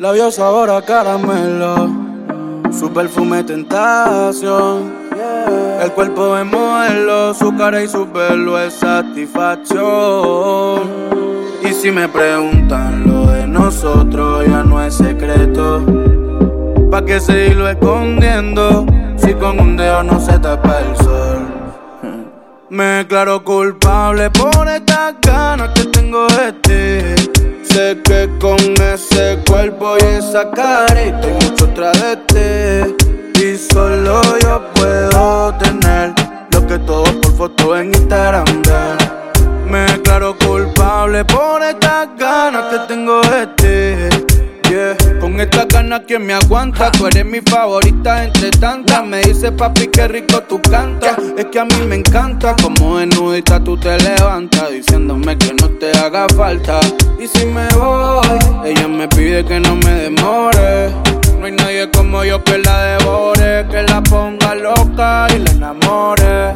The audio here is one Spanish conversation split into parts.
Labios sabor a caramelo, su perfume tentación. El cuerpo de modelo, su cara y su pelo es satisfacción. Y si me preguntan lo de nosotros, ya no es secreto. ¿Pa' qué seguirlo escondiendo? Si con un dedo no se tapa el sol. Me declaro culpable por estas ganas que tengo de ti. Sé que con ese cuerpo y esa carita hay mucho otra de ti. Y solo yo puedo tener lo que todos por foto en Instagram ven. Me declaro culpable por estas ganas que tengo de ti. Con esta ganas que me aguanta, tú eres mi favorita entre tantas. Me dice papi que rico tú cantas. Es que a mí me encanta como desnudita tú te levantas, te falta. Y si me voy, ella me pide que no me demore. No hay nadie como yo que la devore, que la ponga loca y la enamore.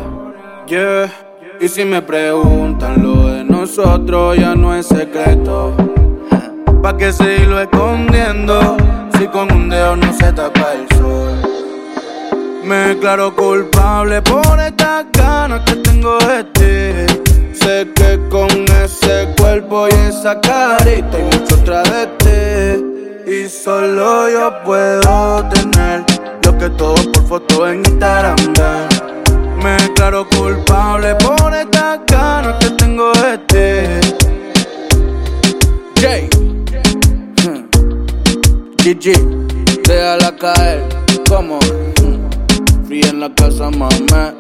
Yeah. Y si me preguntan lo de nosotros, ya no es secreto. ¿Pa' qué seguirlo escondiendo? Si con un dedo no se tapa el sol. Me declaro culpable por estas ganas que tengo de ti. Sé que con ese cuerpo y esa carita hay mucho otra de ti. Y solo yo puedo tener lo que todos por foto en Instagram. Me declaro culpable por estas ganas que tengo de ti. Jay. GG, déjala caer, como Fría en la casa, mamá.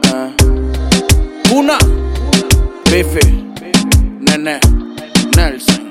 Una, Bifi, Nene, Nelson,